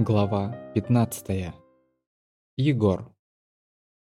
Глава 15. Егор.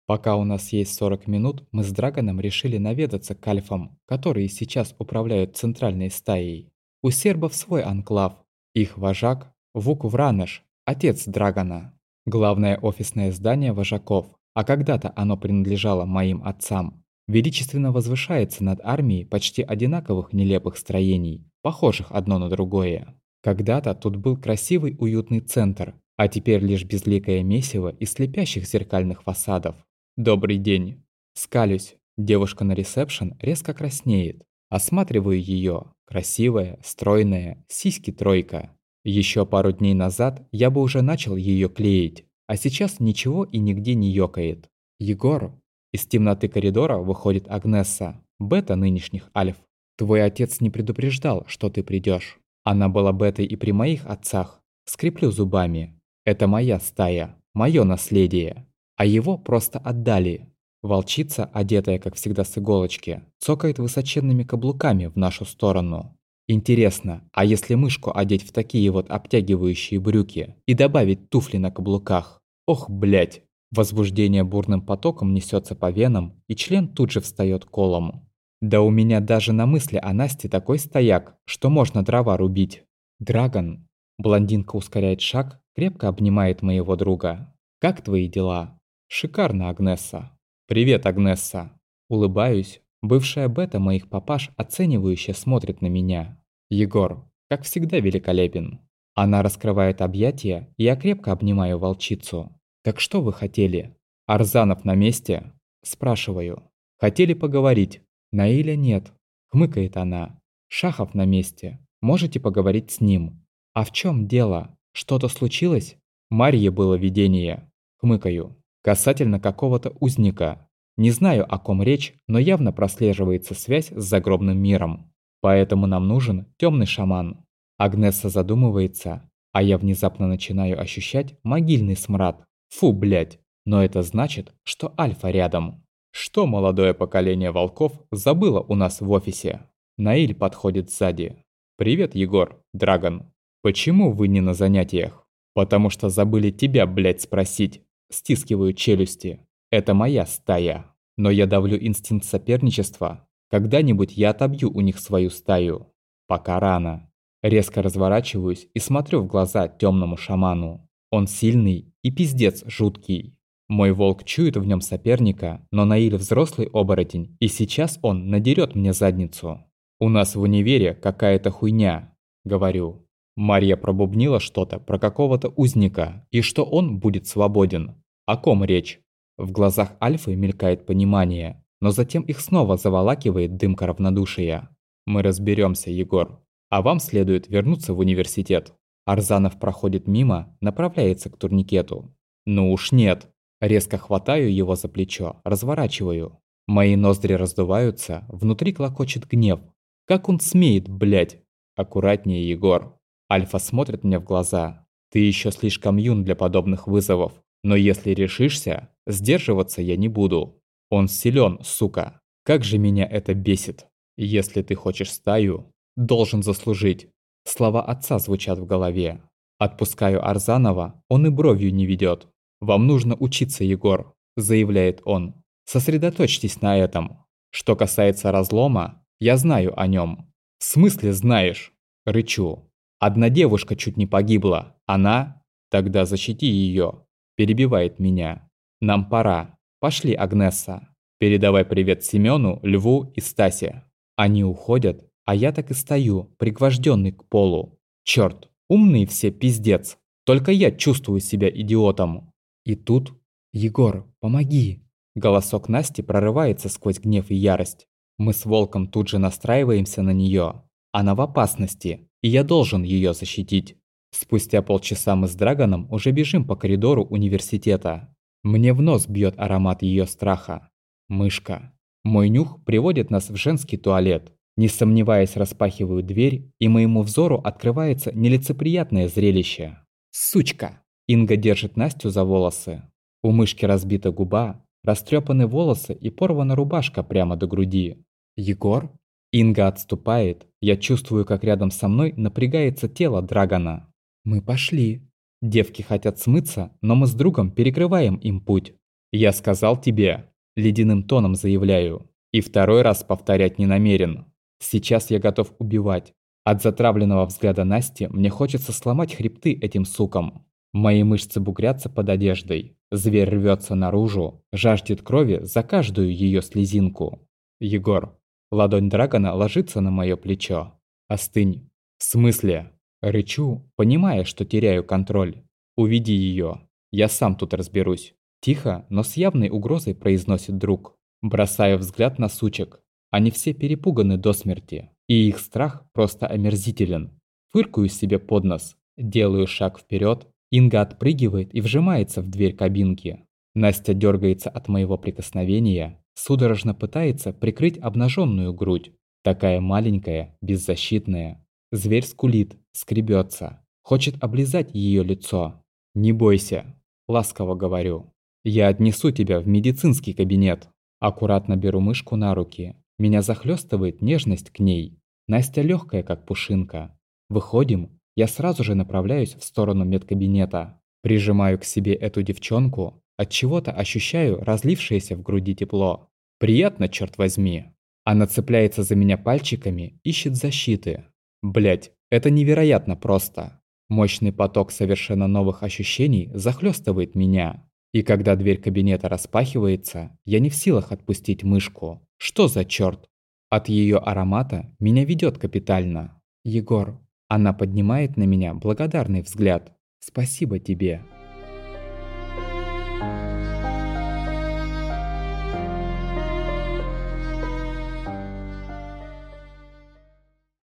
Пока у нас есть 40 минут, мы с Драгоном решили наведаться к альфам, которые сейчас управляют центральной стаей. У сербов свой анклав. Их вожак – Вук Вранеш, отец Драгона. Главное офисное здание вожаков, а когда-то оно принадлежало моим отцам, величественно возвышается над армией почти одинаковых нелепых строений, похожих одно на другое. Когда-то тут был красивый уютный центр, а теперь лишь безликое месиво из слепящих зеркальных фасадов. «Добрый день!» Скалюсь. Девушка на ресепшн резко краснеет. Осматриваю ее. Красивая, стройная, сиськи тройка. Еще пару дней назад я бы уже начал ее клеить, а сейчас ничего и нигде не ёкает. Егор. Из темноты коридора выходит Агнесса, бета нынешних альф. Твой отец не предупреждал, что ты придешь. Она была бетой и при моих отцах. Скреплю зубами. Это моя стая, мое наследие. А его просто отдали. Волчица, одетая, как всегда, с иголочки, цокает высоченными каблуками в нашу сторону. Интересно, а если мышку одеть в такие вот обтягивающие брюки и добавить туфли на каблуках? Ох, блять! Возбуждение бурным потоком несется по венам, и член тут же встает колом. Да у меня даже на мысли о Насте такой стояк, что можно дрова рубить. Драгон. Блондинка ускоряет шаг, крепко обнимает моего друга. Как твои дела? Шикарно, Агнесса. Привет, Агнесса. Улыбаюсь. Бывшая бета моих папаш оценивающе смотрит на меня. Егор, как всегда, великолепен. Она раскрывает объятия, и я крепко обнимаю волчицу. Так что вы хотели? Арзанов на месте? Спрашиваю. Хотели поговорить. «Наиля нет», — хмыкает она. «Шахов на месте. Можете поговорить с ним». «А в чем дело? Что-то случилось?» «Марье было видение», — хмыкаю. «Касательно какого-то узника. Не знаю, о ком речь, но явно прослеживается связь с загробным миром. Поэтому нам нужен темный шаман». Агнесса задумывается, а я внезапно начинаю ощущать могильный смрад. Фу, блядь. Но это значит, что Альфа рядом. Что молодое поколение волков забыло у нас в офисе? Наиль подходит сзади. «Привет, Егор, Драгон. Почему вы не на занятиях?» «Потому что забыли тебя, блядь, спросить». Стискиваю челюсти. «Это моя стая. Но я давлю инстинкт соперничества. Когда-нибудь я отобью у них свою стаю. Пока рано». Резко разворачиваюсь и смотрю в глаза темному шаману. Он сильный и пиздец жуткий. Мой волк чует в нем соперника, но Наиль взрослый оборотень, и сейчас он надерет мне задницу. «У нас в универе какая-то хуйня», — говорю. Марья пробубнила что-то про какого-то узника, и что он будет свободен. О ком речь? В глазах Альфы мелькает понимание, но затем их снова заволакивает дымка равнодушия. Мы разберемся, Егор. А вам следует вернуться в университет. Арзанов проходит мимо, направляется к турникету. Ну уж нет, Резко хватаю его за плечо, разворачиваю. Мои ноздри раздуваются, внутри клокочет гнев. Как он смеет, блять? Аккуратнее, Егор. Альфа смотрит мне в глаза. Ты еще слишком юн для подобных вызовов. Но если решишься, сдерживаться я не буду. Он силен, сука. Как же меня это бесит. Если ты хочешь стаю, должен заслужить. Слова отца звучат в голове. Отпускаю Арзанова, он и бровью не ведет. «Вам нужно учиться, Егор», – заявляет он. «Сосредоточьтесь на этом. Что касается разлома, я знаю о нем». «В смысле знаешь?» – рычу. «Одна девушка чуть не погибла. Она?» «Тогда защити ее», – перебивает меня. «Нам пора. Пошли, Агнесса. Передавай привет Семену, Льву и Стасе». Они уходят, а я так и стою, пригвожденный к полу. Черт, умные все пиздец. Только я чувствую себя идиотом. И тут «Егор, помоги!» Голосок Насти прорывается сквозь гнев и ярость. Мы с Волком тут же настраиваемся на нее. Она в опасности, и я должен ее защитить. Спустя полчаса мы с Драгоном уже бежим по коридору университета. Мне в нос бьет аромат ее страха. Мышка. Мой нюх приводит нас в женский туалет. Не сомневаясь, распахиваю дверь, и моему взору открывается нелицеприятное зрелище. Сучка! Инга держит Настю за волосы. У мышки разбита губа, растрепаны волосы и порвана рубашка прямо до груди. «Егор?» Инга отступает. Я чувствую, как рядом со мной напрягается тело Драгона. «Мы пошли». Девки хотят смыться, но мы с другом перекрываем им путь. Я сказал тебе, ледяным тоном заявляю, и второй раз повторять не намерен. Сейчас я готов убивать. От затравленного взгляда Насти мне хочется сломать хребты этим сукам. Мои мышцы бугрятся под одеждой. Зверь рвется наружу, жаждет крови за каждую ее слезинку. Егор. Ладонь дракона ложится на мое плечо. Остынь. В смысле? Рычу, понимая, что теряю контроль. Уведи ее. Я сам тут разберусь. Тихо, но с явной угрозой произносит друг. Бросаю взгляд на сучек. Они все перепуганы до смерти. И их страх просто омерзителен. Фыркаю себе под нос. Делаю шаг вперед. Инга отпрыгивает и вжимается в дверь кабинки. Настя дергается от моего прикосновения. Судорожно пытается прикрыть обнаженную грудь. Такая маленькая, беззащитная. Зверь скулит, скребется. Хочет облизать ее лицо. «Не бойся», – ласково говорю. «Я отнесу тебя в медицинский кабинет». Аккуратно беру мышку на руки. Меня захлестывает нежность к ней. Настя легкая, как пушинка. Выходим, я сразу же направляюсь в сторону медкабинета. Прижимаю к себе эту девчонку, от чего-то ощущаю разлившееся в груди тепло. Приятно, черт возьми. Она цепляется за меня пальчиками, ищет защиты. Блять, это невероятно просто. Мощный поток совершенно новых ощущений захлестывает меня. И когда дверь кабинета распахивается, я не в силах отпустить мышку. Что за черт? От ее аромата меня ведет капитально. Егор. Она поднимает на меня благодарный взгляд. Спасибо тебе.